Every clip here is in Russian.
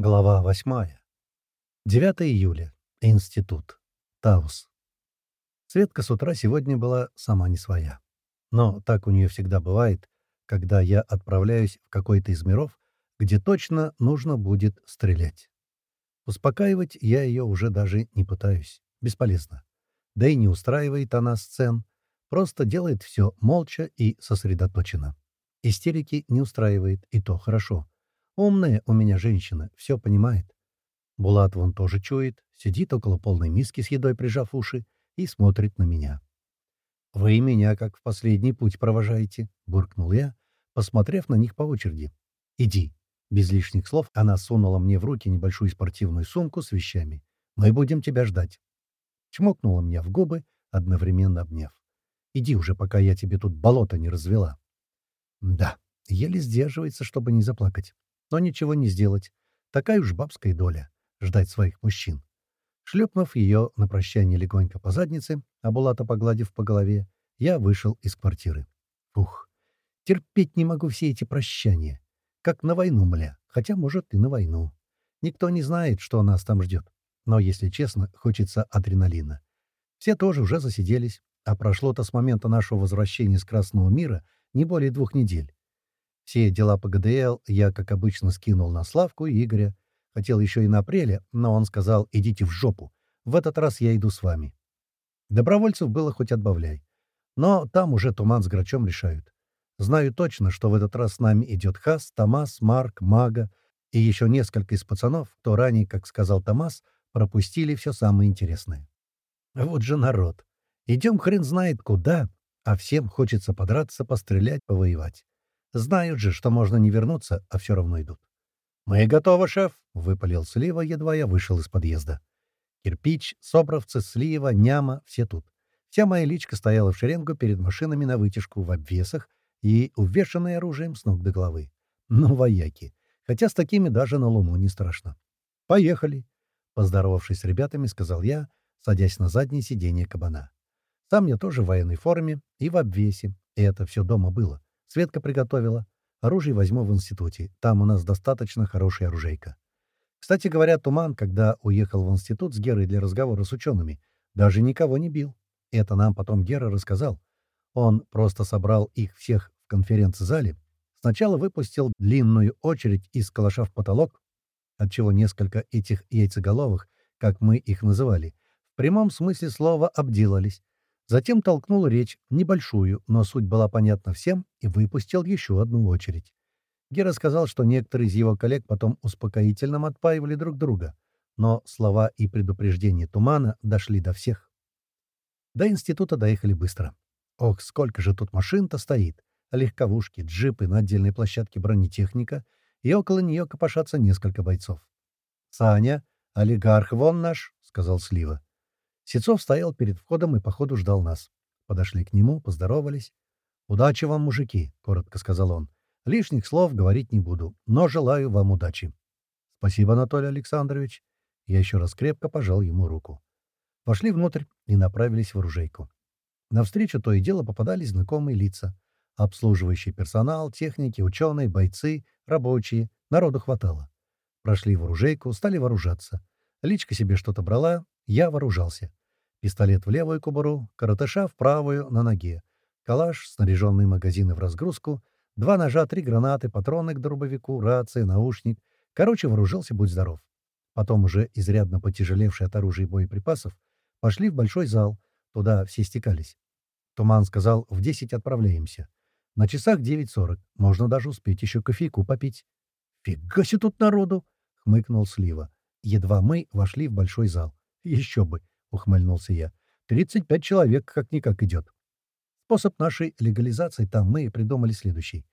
Глава 8. 9 июля. Институт. Таус. Светка с утра сегодня была сама не своя. Но так у нее всегда бывает, когда я отправляюсь в какой-то из миров, где точно нужно будет стрелять. Успокаивать я ее уже даже не пытаюсь. Бесполезно. Да и не устраивает она сцен. Просто делает все молча и сосредоточенно. Истерики не устраивает, и то хорошо. Умная у меня женщина, все понимает. Булат вон тоже чует, сидит около полной миски с едой, прижав уши, и смотрит на меня. «Вы меня как в последний путь провожаете», — буркнул я, посмотрев на них по очереди. «Иди». Без лишних слов она сунула мне в руки небольшую спортивную сумку с вещами. «Мы будем тебя ждать». Чмокнула меня в губы, одновременно обняв. «Иди уже, пока я тебе тут болото не развела». Да, еле сдерживается, чтобы не заплакать но ничего не сделать. Такая уж бабская доля — ждать своих мужчин. Шлепнув ее на прощание легонько по заднице, а Булата погладив по голове, я вышел из квартиры. Фух, терпеть не могу все эти прощания. Как на войну, мля, хотя, может, и на войну. Никто не знает, что нас там ждет. Но, если честно, хочется адреналина. Все тоже уже засиделись, а прошло-то с момента нашего возвращения с Красного мира не более двух недель. Все дела по ГДЛ я, как обычно, скинул на Славку и Игоря. Хотел еще и на апреле, но он сказал «идите в жопу. В этот раз я иду с вами». Добровольцев было хоть отбавляй. Но там уже Туман с Грачом решают. Знаю точно, что в этот раз с нами идет Хас, Томас, Марк, Мага и еще несколько из пацанов, кто ранее, как сказал Томас, пропустили все самое интересное. Вот же народ. Идем хрен знает куда, а всем хочется подраться, пострелять, повоевать. Знают же, что можно не вернуться, а все равно идут. «Мы готовы, шеф!» — выпалил Слива, едва я вышел из подъезда. Кирпич, Собровцы, Слива, Няма — все тут. Вся моя личка стояла в шеренгу перед машинами на вытяжку в обвесах и увешанной оружием с ног до головы. Ну, вояки. Хотя с такими даже на Луну не страшно. «Поехали!» — поздоровавшись с ребятами, сказал я, садясь на заднее сиденье кабана. Сам я тоже в военной форме и в обвесе, и это все дома было. Светка приготовила. Оружие возьму в институте. Там у нас достаточно хорошая оружейка. Кстати говоря, Туман, когда уехал в институт с Герой для разговора с учеными, даже никого не бил. Это нам потом Гера рассказал. Он просто собрал их всех в конференц-зале, сначала выпустил длинную очередь из калаша в потолок, отчего несколько этих яйцеголовых, как мы их называли, в прямом смысле слова обделались, Затем толкнул речь, небольшую, но суть была понятна всем, и выпустил еще одну очередь. Гера сказал, что некоторые из его коллег потом успокоительным отпаивали друг друга, но слова и предупреждения Тумана дошли до всех. До института доехали быстро. Ох, сколько же тут машин-то стоит! Легковушки, джипы на отдельной площадке бронетехника, и около нее копошатся несколько бойцов. «Саня, олигарх вон наш», — сказал Слива. Сецов стоял перед входом и, походу, ждал нас. Подошли к нему, поздоровались. «Удачи вам, мужики», — коротко сказал он. «Лишних слов говорить не буду, но желаю вам удачи». «Спасибо, Анатолий Александрович». Я еще раз крепко пожал ему руку. Вошли внутрь и направились в оружейку. Навстречу то и дело попадались знакомые лица. Обслуживающий персонал, техники, ученые, бойцы, рабочие. Народу хватало. Прошли в оружейку, стали вооружаться. Личка себе что-то брала, я вооружался. Пистолет в левую кобуру, коротыша в правую, на ноге. Калаш, снаряженные магазины в разгрузку, два ножа, три гранаты, патроны к дробовику, рация, наушник. Короче, вооружился, будь здоров. Потом, уже изрядно потяжелевший от оружия и боеприпасов, пошли в большой зал. Туда все стекались. Туман сказал, в десять отправляемся. На часах 9.40. Можно даже успеть еще кофейку попить. «Фига себе тут народу!» — хмыкнул Слива. Едва мы вошли в большой зал. «Еще бы!» — ухмыльнулся я. «Тридцать пять человек как-никак идет». Способ нашей легализации там мы придумали следующий.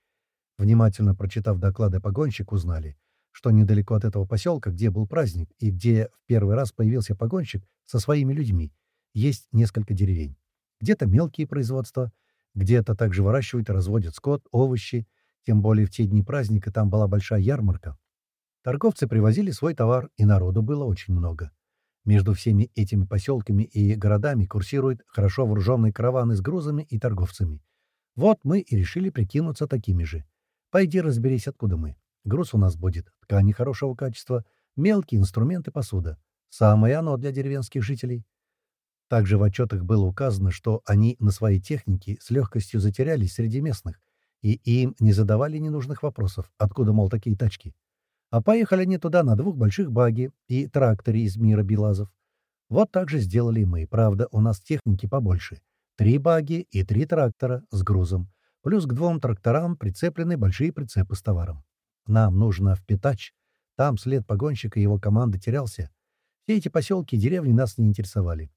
Внимательно прочитав доклады погонщик, узнали, что недалеко от этого поселка, где был праздник и где в первый раз появился погонщик со своими людьми, есть несколько деревень. Где-то мелкие производства, где-то также выращивают и разводят скот, овощи, тем более в те дни праздника там была большая ярмарка. Торговцы привозили свой товар, и народу было очень много. Между всеми этими поселками и городами курсируют хорошо вооруженные караваны с грузами и торговцами. Вот мы и решили прикинуться такими же. Пойди разберись, откуда мы. Груз у нас будет ткани хорошего качества, Мелкие инструменты посуда. Самое оно для деревенских жителей. Также в отчетах было указано, что они на своей технике с легкостью затерялись среди местных, и им не задавали ненужных вопросов, откуда, мол, такие тачки. А поехали они туда на двух больших баги и тракторе из мира Белазов. Вот так же сделали мы. Правда, у нас техники побольше. Три баги и три трактора с грузом. Плюс к двум тракторам прицеплены большие прицепы с товаром. Нам нужно в Питач. Там след погонщика и его команды терялся. Все эти поселки и деревни нас не интересовали.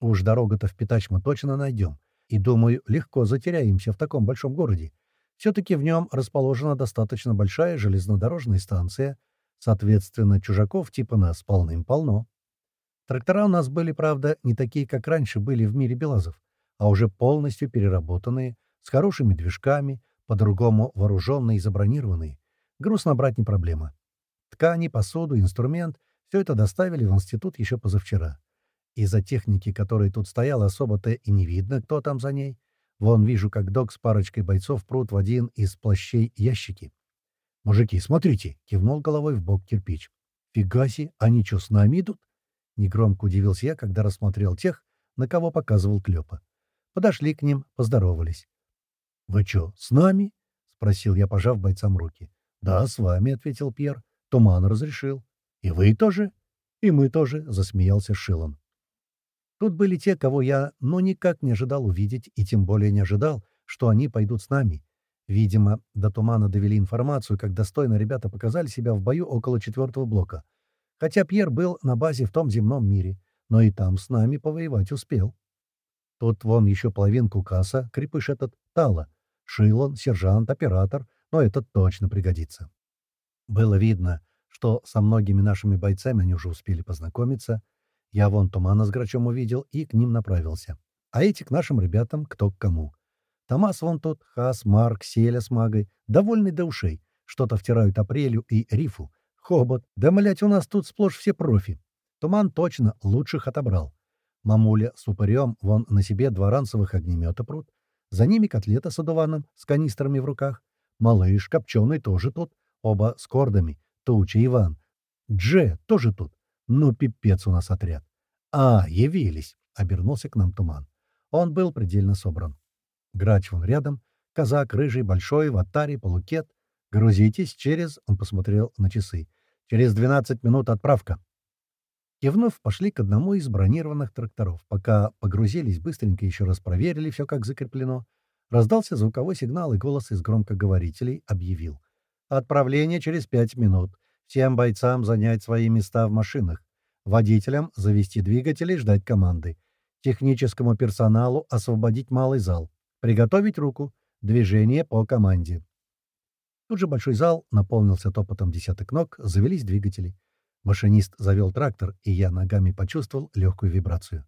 Уж дорогу-то в Питач мы точно найдем. И, думаю, легко затеряемся в таком большом городе. Все-таки в нем расположена достаточно большая железнодорожная станция, соответственно, чужаков типа нас полным-полно. Трактора у нас были, правда, не такие, как раньше были в мире Белазов, а уже полностью переработанные, с хорошими движками, по-другому вооруженные и забронированные. Груз набрать не проблема. Ткани, посуду, инструмент — все это доставили в институт еще позавчера. Из-за техники, которая тут стояла, особо-то и не видно, кто там за ней. Вон вижу, как док с парочкой бойцов прут в один из плащей ящики. «Мужики, смотрите!» — кивнул головой в бок кирпич. «Фигаси, они что, с нами идут?» Негромко удивился я, когда рассмотрел тех, на кого показывал Клёпа. Подошли к ним, поздоровались. «Вы что, с нами?» — спросил я, пожав бойцам руки. «Да, с вами», — ответил Пьер. «Туман разрешил». «И вы тоже?» «И мы тоже», — засмеялся Шилан. Тут были те, кого я, ну, никак не ожидал увидеть, и тем более не ожидал, что они пойдут с нами. Видимо, до тумана довели информацию, как достойно ребята показали себя в бою около четвертого блока. Хотя Пьер был на базе в том земном мире, но и там с нами повоевать успел. Тут вон еще половинку касса, крепыш этот, Тала. Шилон, сержант, оператор, но этот точно пригодится. Было видно, что со многими нашими бойцами они уже успели познакомиться. Я вон Тумана с Грачом увидел и к ним направился. А эти к нашим ребятам кто к кому. Томас вон тут, Хас, Марк, Селя с магой, довольный до ушей. Что-то втирают Апрелю и Рифу. Хобот, да, млять, у нас тут сплошь все профи. Туман точно лучших отобрал. Мамуля с упырем вон на себе два ранцевых огнемета прут. За ними котлета с одуваном, с канистрами в руках. Малыш, копченый, тоже тут. Оба с кордами. Туча, Иван. Дже тоже тут. Ну, пипец у нас отряд. А, явились, — обернулся к нам туман. Он был предельно собран. Грач вон рядом, казак рыжий, большой, в атаре, полукет. Грузитесь через, — он посмотрел на часы, — через 12 минут отправка. Кивнув, пошли к одному из бронированных тракторов. Пока погрузились, быстренько еще раз проверили все, как закреплено. Раздался звуковой сигнал, и голос из громкоговорителей объявил. «Отправление через пять минут. Всем бойцам занять свои места в машинах. Водителям завести двигатели и ждать команды. Техническому персоналу освободить малый зал. Приготовить руку. Движение по команде». Тут же большой зал наполнился топотом десяток ног, завелись двигатели. Машинист завел трактор, и я ногами почувствовал легкую вибрацию.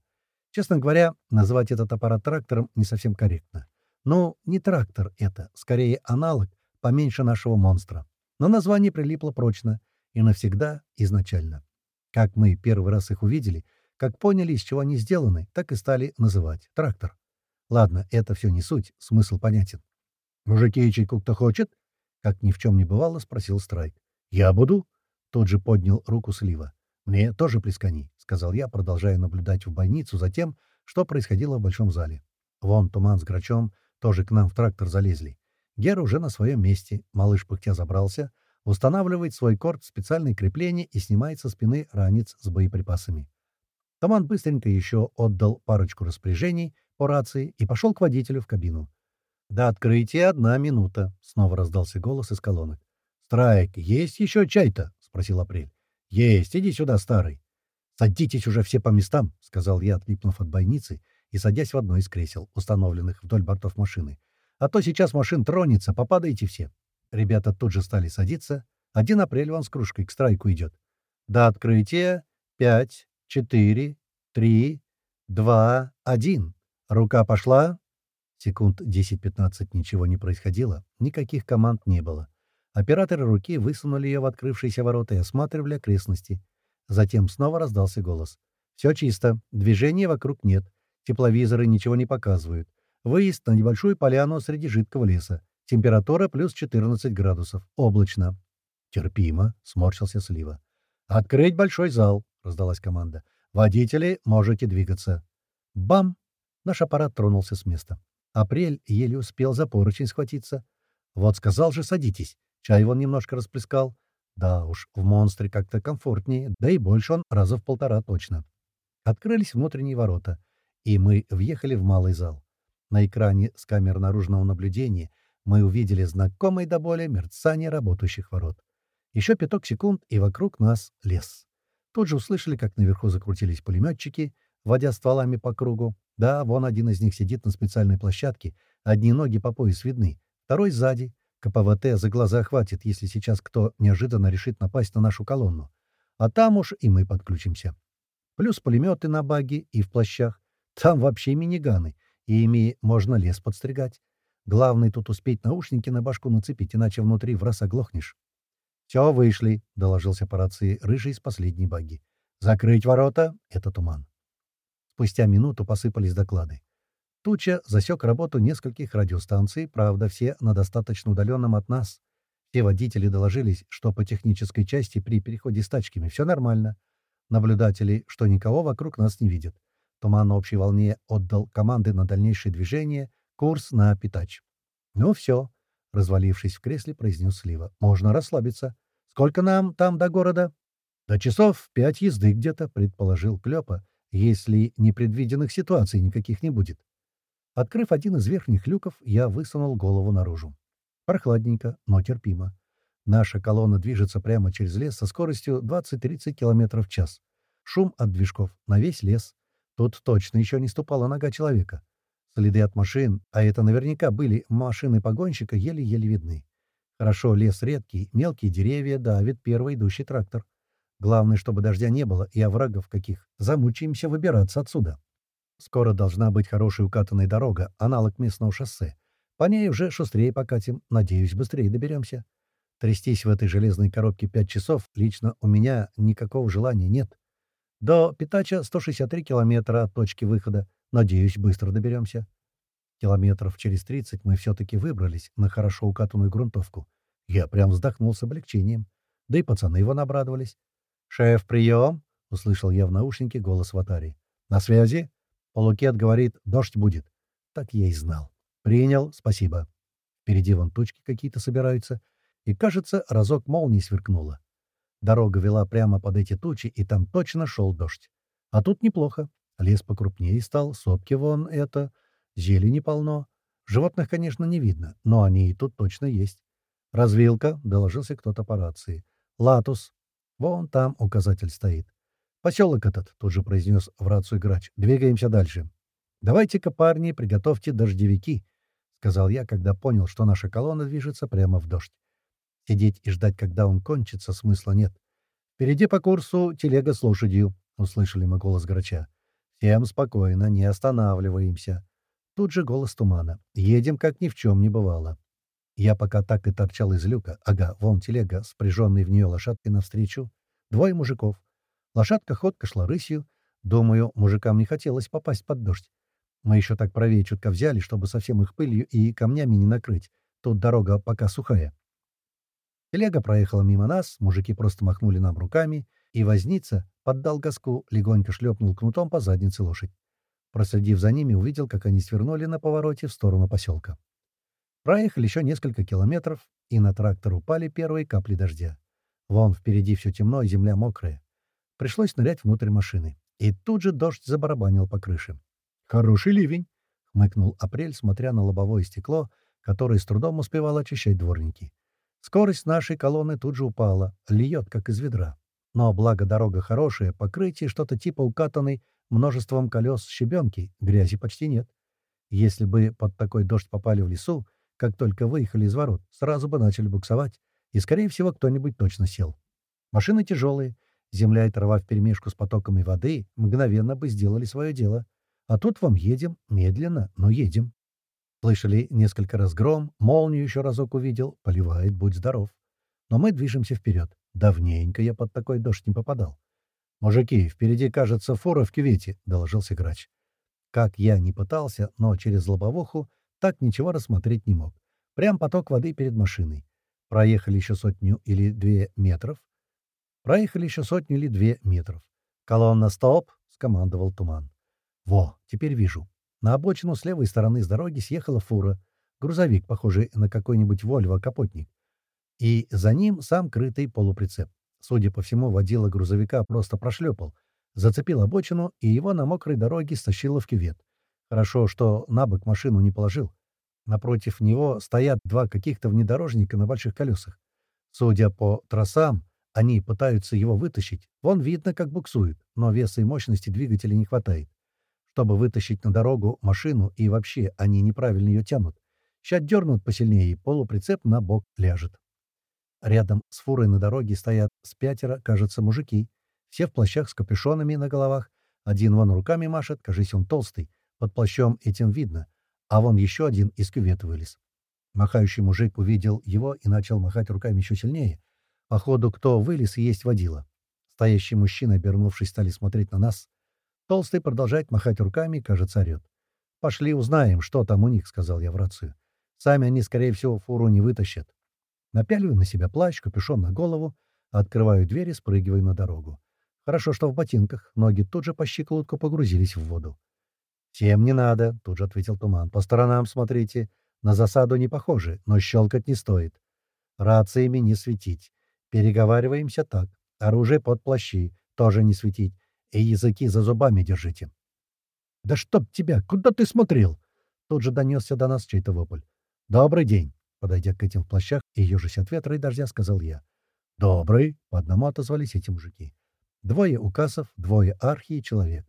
Честно говоря, назвать этот аппарат трактором не совсем корректно. Ну, не трактор это, скорее аналог, поменьше нашего монстра. Но название прилипло прочно и навсегда изначально. Как мы первый раз их увидели, как поняли, из чего они сделаны, так и стали называть трактор. Ладно, это все не суть, смысл понятен. «Мужики, чайку кто хочет?» Как ни в чем не бывало, спросил Страйк. «Я буду?» Тут же поднял руку Слива. «Мне тоже плескани», — сказал я, продолжая наблюдать в больницу за тем, что происходило в большом зале. Вон Туман с Грачом тоже к нам в трактор залезли. Гера уже на своем месте, малыш пыхтя забрался, устанавливает свой корт в специальное крепление и снимает со спины ранец с боеприпасами. Туман быстренько еще отдал парочку распоряжений по рации и пошел к водителю в кабину. «До открытия одна минута», — снова раздался голос из колонок. «Страйк, есть еще чай-то?» спросил Апрель. «Есть, иди сюда, старый». «Садитесь уже все по местам», — сказал я, отлипнув от бойницы и садясь в одно из кресел, установленных вдоль бортов машины. «А то сейчас машин тронется, попадаете все». Ребята тут же стали садиться. Один апрель вон с кружкой к страйку идет. До открытия пять, четыре, три, два, один. Рука пошла. Секунд 10-15 ничего не происходило, никаких команд не было. Операторы руки высунули ее в открывшиеся ворота и осматривали окрестности. Затем снова раздался голос. «Все чисто. Движения вокруг нет. Тепловизоры ничего не показывают. Выезд на небольшую поляну среди жидкого леса. Температура плюс 14 градусов. Облачно». «Терпимо», — сморщился Слива. «Открыть большой зал!» — раздалась команда. «Водители, можете двигаться!» Бам! Наш аппарат тронулся с места. Апрель еле успел за поручень схватиться. Вот сказал же, садитесь. Чай вон немножко расплескал. Да уж, в «Монстре» как-то комфортнее, да и больше он раза в полтора точно. Открылись внутренние ворота, и мы въехали в малый зал. На экране с камер наружного наблюдения мы увидели знакомое до боли мерцание работающих ворот. Еще пяток секунд, и вокруг нас лес. Тут же услышали, как наверху закрутились пулеметчики, водя стволами по кругу. Да, вон один из них сидит на специальной площадке, одни ноги по пояс видны, второй сзади, КПВТ за глаза хватит, если сейчас кто неожиданно решит напасть на нашу колонну. А там уж и мы подключимся. Плюс пулеметы на баги и в плащах. Там вообще миниганы, и ими можно лес подстригать. Главное тут успеть наушники на башку нацепить, иначе внутри в раз оглохнешь. «Все, вышли», — доложился по рации рыжий из последней баги. «Закрыть ворота» — это туман. Спустя минуту посыпались доклады. Туча засек работу нескольких радиостанций, правда, все на достаточно удаленном от нас. Все водители доложились, что по технической части при переходе с тачками все нормально. Наблюдатели, что никого вокруг нас не видят. Туман на общей волне отдал команды на дальнейшее движение, курс на Питач. «Ну все», — развалившись в кресле, произнес Слива. «Можно расслабиться. Сколько нам там до города?» «До часов пять езды где-то», — предположил Клёпа, «если непредвиденных ситуаций никаких не будет». Открыв один из верхних люков, я высунул голову наружу. Прохладненько, но терпимо. Наша колонна движется прямо через лес со скоростью 20-30 км в час. Шум от движков на весь лес. Тут точно еще не ступала нога человека. Следы от машин, а это наверняка были машины погонщика, еле-еле видны. Хорошо, лес редкий, мелкие деревья давит первый идущий трактор. Главное, чтобы дождя не было и оврагов каких. Замучаемся выбираться отсюда. Скоро должна быть хорошая укатанная дорога, аналог местного шоссе. По ней уже шустрее покатим, надеюсь, быстрее доберемся. Трястись в этой железной коробке пять часов лично у меня никакого желания нет. До Питача 163 километра от точки выхода. Надеюсь, быстро доберемся. Километров через 30 мы все-таки выбрались на хорошо укатанную грунтовку. Я прям вздохнул с облегчением. Да и пацаны его набрадовались. «Шеф, прием!» — услышал я в наушнике голос Ватари. «На связи?» Полукет говорит, дождь будет. Так я и знал. Принял, спасибо. Впереди вон тучки какие-то собираются. И, кажется, разок молнии сверкнула. Дорога вела прямо под эти тучи, и там точно шел дождь. А тут неплохо. Лес покрупнее стал, сопки вон это, зелени полно. Животных, конечно, не видно, но они и тут точно есть. «Развилка», — доложился кто-то по рации. «Латус». Вон там указатель стоит. «Поселок этот», — тут же произнес в рацию грач. «Двигаемся дальше». «Давайте-ка, парни, приготовьте дождевики», — сказал я, когда понял, что наша колонна движется прямо в дождь. Сидеть и ждать, когда он кончится, смысла нет. «Впереди по курсу телега с лошадью», — услышали мы голос грача. «Всем спокойно, не останавливаемся». Тут же голос тумана. «Едем, как ни в чем не бывало». Я пока так и торчал из люка. Ага, вон телега, спряженный в нее лошадкой навстречу. Двое мужиков. Лошадка ходка шла рысью. Думаю, мужикам не хотелось попасть под дождь. Мы еще так правее чутко взяли, чтобы совсем их пылью и камнями не накрыть. Тут дорога пока сухая. Телега проехала мимо нас, мужики просто махнули нам руками, и возница поддал газку, легонько шлепнул кнутом по заднице лошадь. Проследив за ними, увидел, как они свернули на повороте в сторону поселка. Проехали еще несколько километров, и на трактор упали первые капли дождя. Вон впереди все темно, земля мокрая. Пришлось нырять внутрь машины. И тут же дождь забарабанил по крыше. «Хороший ливень!» — хмыкнул Апрель, смотря на лобовое стекло, которое с трудом успевало очищать дворники. Скорость нашей колонны тут же упала, льет, как из ведра. Но благо дорога хорошая, покрытие что-то типа укатанной множеством колес щебенки, грязи почти нет. Если бы под такой дождь попали в лесу, как только выехали из ворот, сразу бы начали буксовать, и, скорее всего, кто-нибудь точно сел. Машины тяжелые, Земля и трава вперемешку с потоками воды мгновенно бы сделали свое дело. А тут вам едем, медленно, но едем. Слышали несколько раз гром, молнию еще разок увидел, поливает, будь здоров. Но мы движемся вперед. Давненько я под такой дождь не попадал. «Мужики, впереди, кажется, фора в кювете», — доложился грач. Как я не пытался, но через лобовуху так ничего рассмотреть не мог. Прям поток воды перед машиной. Проехали еще сотню или две метров, Проехали еще сотню или две метров. «Колонна, стоп!» — скомандовал туман. «Во, теперь вижу. На обочину с левой стороны с дороги съехала фура. Грузовик, похожий на какой-нибудь Вольво-капотник. И за ним сам крытый полуприцеп. Судя по всему, водила грузовика просто прошлепал. Зацепил обочину, и его на мокрой дороге стащило в кювет. Хорошо, что на бок машину не положил. Напротив него стоят два каких-то внедорожника на больших колесах. Судя по трассам, они пытаются его вытащить. Вон видно, как буксует, но веса и мощности двигателя не хватает. Чтобы вытащить на дорогу машину, и вообще они неправильно ее тянут. Ща дернут посильнее, и полуприцеп на бок ляжет. Рядом с фурой на дороге стоят с пятеро, кажется, мужики. Все в плащах с капюшонами на головах. Один вон руками машет, кажись, он толстый. Под плащом этим видно. А вон еще один из кювета вылез. Махающий мужик увидел его и начал махать руками еще сильнее. Походу, кто вылез и есть водила. Стоящие мужчины, обернувшись, стали смотреть на нас. Толстый продолжает махать руками, кажется, орет. «Пошли узнаем, что там у них», — сказал я в рацию. «Сами они, скорее всего, фуру не вытащат». Напяливаю на себя плащ, капюшон на голову, открываю дверь и спрыгиваю на дорогу. Хорошо, что в ботинках. Ноги тут же по щиколотку погрузились в воду. «Всем не надо», — тут же ответил Туман. «По сторонам смотрите. На засаду не похоже, но щелкать не стоит. Рациями не светить. Переговариваемся так. Оружие под плащи. Тоже не светить. И языки за зубами держите». «Да чтоб тебя! Куда ты смотрел?» Тут же донесся до нас чей-то вопль. «Добрый день!» Подойдя к этим в плащах и ежась от ветра и дождя, сказал я. «Добрый!» — по одному отозвались эти мужики. Двое указов, двое архи и человек.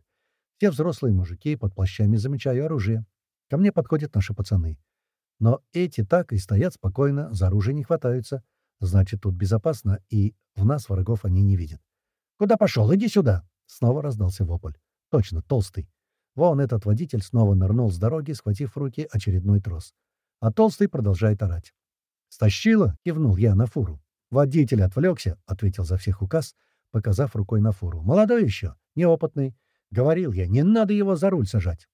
Все взрослые мужики под плащами замечаю оружие. Ко мне подходят наши пацаны. Но эти так и стоят спокойно, за оружие не хватаются. Значит, тут безопасно, и в нас врагов они не видят. «Куда пошел? Иди сюда!» Снова раздался вопль. Точно, толстый. Вон этот водитель снова нырнул с дороги, схватив в руки очередной трос. А толстый продолжает орать. «Стащила?» — кивнул я на фуру. «Водитель отвлекся», — ответил за всех указ, показав рукой на фуру. «Молодой еще, неопытный. Говорил я, не надо его за руль сажать.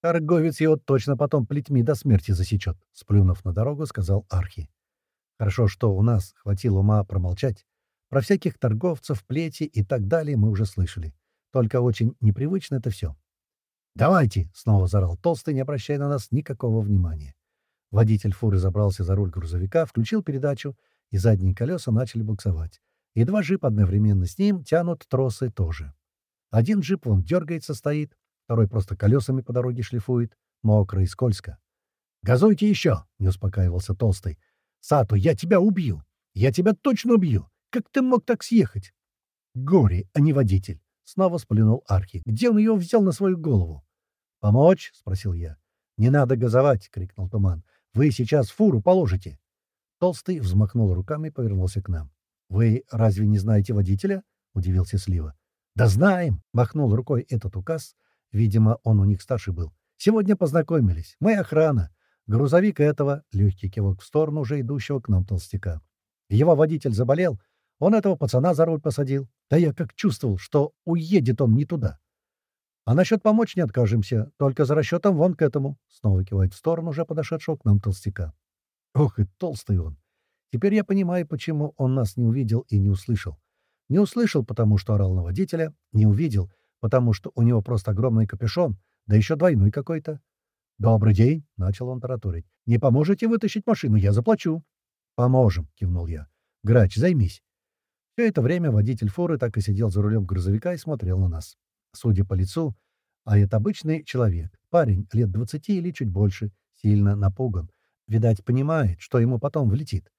Торговец его точно потом плетьми до смерти засечет», — сплюнув на дорогу, сказал Архи. «Хорошо, что у нас хватило ума промолчать. Про всяких торговцев, плети и так далее мы уже слышали. Только очень непривычно это все. «Давайте!» — снова зарал Толстый, не обращая на нас никакого внимания. Водитель фуры забрался за руль грузовика, включил передачу, и задние колеса начали буксовать. И два джипа одновременно с ним тянут тросы тоже. Один джип вон дергается, стоит, второй просто колесами по дороге шлифует, мокро и скользко. «Газуйте еще!» — не успокаивался Толстый. «Сату, я тебя убью! Я тебя точно убью! Как ты мог так съехать?» «Горе, а не водитель!» — снова сплюнул Архи. «Где он ее взял на свою голову?» «Помочь?» — спросил я. «Не надо газовать!» — крикнул Туман. Вы сейчас фуру положите!» Толстый взмахнул руками и повернулся к нам. «Вы разве не знаете водителя?» — удивился Слива. «Да знаем!» — махнул рукой этот указ. Видимо, он у них старший был. «Сегодня познакомились. Мы охрана. Грузовик этого...» — легкий кивок в сторону уже идущего к нам толстяка. «Его водитель заболел. Он этого пацана за руль посадил. Да я как чувствовал, что уедет он не туда. А насчет помочь не откажемся, только за расчетом вон к этому. Снова кивает в сторону уже подошедшего к нам толстяка. Ох и толстый он. Теперь я понимаю, почему он нас не увидел и не услышал. Не услышал, потому что орал на водителя, не увидел, потому что у него просто огромный капюшон, да еще двойной какой-то. «Добрый день», — начал он тараторить. «Не поможете вытащить машину? Я заплачу». «Поможем», — кивнул я. «Грач, займись». Все это время водитель фуры так и сидел за рулем грузовика и смотрел на нас. Судя по лицу, а это обычный человек, парень лет двадцати или чуть больше, сильно напуган. Видать, понимает, что ему потом влетит.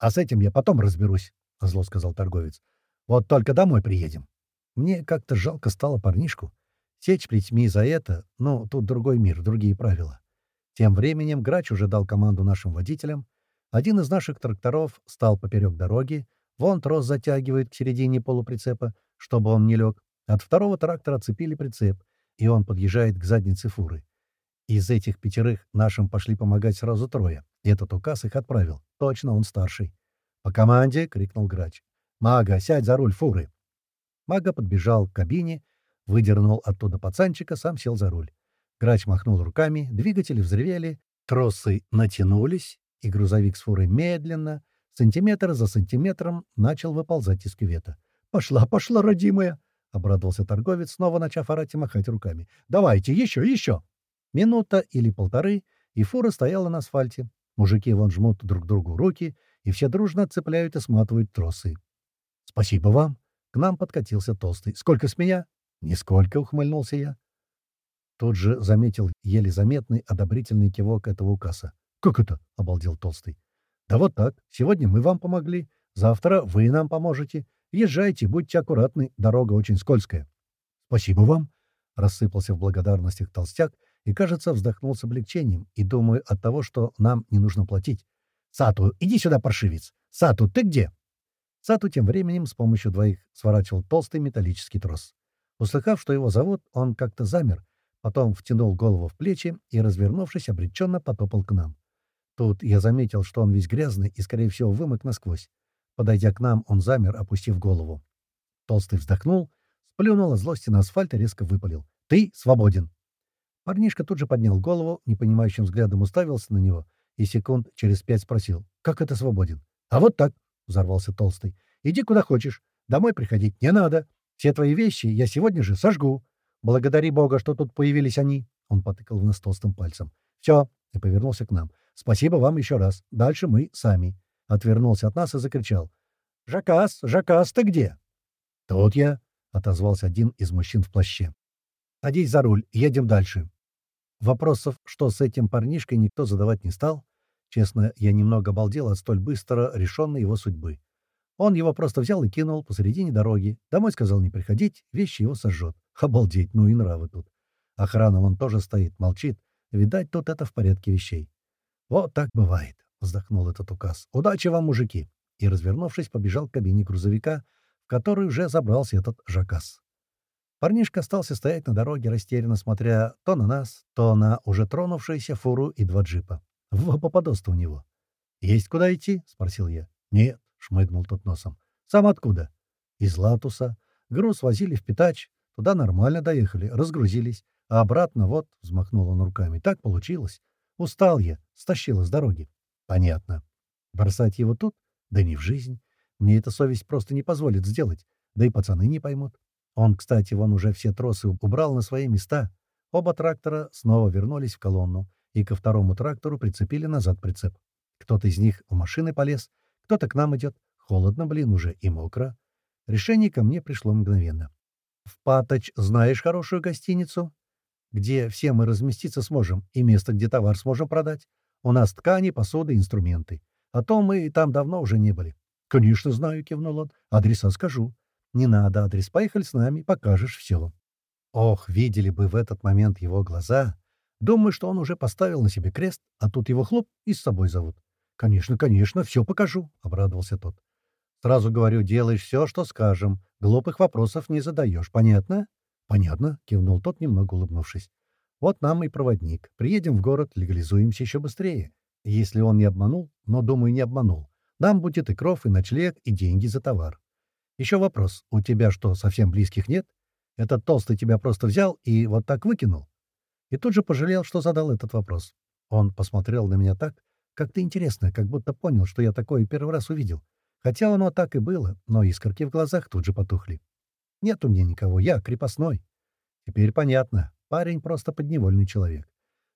«А с этим я потом разберусь», — зло сказал торговец. «Вот только домой приедем». Мне как-то жалко стало парнишку. Сечь плетьми за это, ну, тут другой мир, другие правила. Тем временем грач уже дал команду нашим водителям. Один из наших тракторов стал поперек дороги, вон трос затягивает к середине полуприцепа, чтобы он не лег. От второго трактора отцепили прицеп, и он подъезжает к заднице фуры. Из этих пятерых нашим пошли помогать сразу трое. Этот указ их отправил. Точно он старший. «По команде!» — крикнул грач. «Мага, сядь за руль фуры!» Мага подбежал к кабине, выдернул оттуда пацанчика, сам сел за руль. Грач махнул руками, двигатели взревели, тросы натянулись, и грузовик с фурой медленно, сантиметр за сантиметром, начал выползать из кювета. «Пошла, пошла, родимая!» — обрадовался торговец, снова начав орать и махать руками. «Давайте, еще, еще!» Минута или полторы, и фура стояла на асфальте. Мужики вон жмут друг другу руки, и все дружно цепляют и сматывают тросы. «Спасибо вам!» К нам подкатился толстый. «Сколько с меня?» «Нисколько», — ухмыльнулся я. Тут же заметил еле заметный одобрительный кивок этого указа. «Как это?» — обалдел Толстый. «Да вот так. Сегодня мы вам помогли. Завтра вы нам поможете. Езжайте, будьте аккуратны, дорога очень скользкая». «Спасибо вам», — рассыпался в благодарностях толстяк и, кажется, вздохнул с облегчением и, думаю, от того, что нам не нужно платить. «Сату, иди сюда, паршивец! Сату, ты где?» Сату тем временем с помощью двоих сворачивал толстый металлический трос. Услыхав, что его зовут, он как-то замер, потом втянул голову в плечи и, развернувшись, обреченно потопал к нам. Тут я заметил, что он весь грязный и, скорее всего, вымок насквозь. Подойдя к нам, он замер, опустив голову. Толстый вздохнул, сплюнул от злости на асфальт и резко выпалил. «Ты свободен!» Парнишка тут же поднял голову, непонимающим взглядом уставился на него и секунд через пять спросил. «Как это свободен?» «А вот так!» — взорвался Толстый. «Иди куда хочешь. Домой приходить не надо. Все твои вещи я сегодня же сожгу. Благодари Бога, что тут появились они!» Он потыкал в нас толстым пальцем. «Все!» — и повернулся к нам. Спасибо вам еще раз. Дальше мы сами. Отвернулся от нас и закричал. «Жакас! Жакас, ты где?» «Тут я», — отозвался один из мужчин в плаще. «Садись за руль, едем дальше». Вопросов, что с этим парнишкой, никто задавать не стал. Честно, я немного обалдел от столь быстро решенной его судьбы. Он его просто взял и кинул посередине дороги. Домой сказал не приходить, вещи его сожжет. Обалдеть, ну и нравы тут. Охрана вон тоже стоит, молчит. Видать, тут это в порядке вещей. «Вот так бывает», — вздохнул этот указ. «Удачи вам, мужики!» И, развернувшись, побежал к кабине грузовика, в который уже забрался этот жакас. Парнишка остался стоять на дороге, растерянно смотря то на нас, то на уже тронувшуюся фуру и два джипа. В попадос у него. «Есть куда идти?» — спросил я. «Нет», — шмыгнул тот носом. «Сам откуда?» «Из Латуса. Груз возили в Питач. Туда нормально доехали, разгрузились. А обратно вот», — взмахнул он руками, — «так получилось. Устал я, стащила с дороги. Понятно. Бросать его тут? Да не в жизнь. Мне эта совесть просто не позволит сделать. Да и пацаны не поймут. Он, кстати, вон уже все тросы убрал на свои места. Оба трактора снова вернулись в колонну, и ко второму трактору прицепили назад прицеп. Кто-то из них в машины полез, кто-то к нам идет. Холодно, блин, уже и мокро. Решение ко мне пришло мгновенно. «В Паточ знаешь хорошую гостиницу?» Где все мы разместиться сможем, и место, где товар сможем продать. У нас ткани, посуда, инструменты. А то мы там давно уже не были. — Конечно, знаю, — кивнул он. — Адреса скажу. — Не надо адрес. Поехали с нами, покажешь все. Ох, видели бы в этот момент его глаза. Думаю, что он уже поставил на себе крест, а тут его хлоп и с собой зовут. — Конечно, конечно, все покажу, — обрадовался тот. — Сразу говорю, делаешь все, что скажем. Глупых вопросов не задаешь. Понятно? «Понятно», — кивнул тот, немного улыбнувшись. «Вот нам и проводник. Приедем в город, легализуемся еще быстрее. Если он не обманул, но, думаю, не обманул, нам будет и кров, и ночлег, и деньги за товар. Еще вопрос. У тебя что, совсем близких нет? Этот толстый тебя просто взял и вот так выкинул?» И тут же пожалел, что задал этот вопрос. Он посмотрел на меня так, как-то интересно, как будто понял, что я такое первый раз увидел. Хотя оно так и было, но искорки в глазах тут же потухли. Нет у меня никого, я крепостной. Теперь понятно. Парень просто подневольный человек.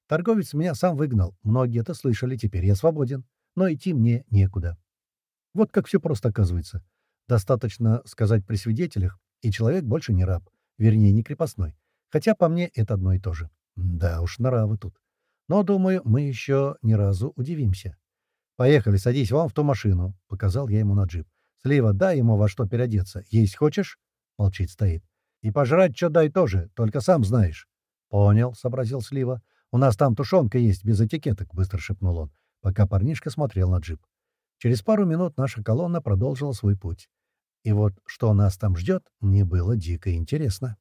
Торговец меня сам выгнал. Многие это слышали, теперь я свободен. Но идти мне некуда. Вот как все просто оказывается. Достаточно сказать при свидетелях, и человек больше не раб. Вернее, не крепостной. Хотя по мне это одно и то же. Да уж, нравы тут. Но, думаю, мы еще ни разу удивимся. «Поехали, садись вон в ту машину», — показал я ему на джип. «Слива, дай ему во что переодеться. Есть хочешь?» Молчит, стоит. «И пожрать что дай тоже, только сам знаешь». «Понял», — сообразил Слива. «У нас там тушенка есть, без этикеток», — быстро шепнул он, пока парнишка смотрел на джип. Через пару минут наша колонна продолжила свой путь. И вот что нас там ждет, мне было дико интересно.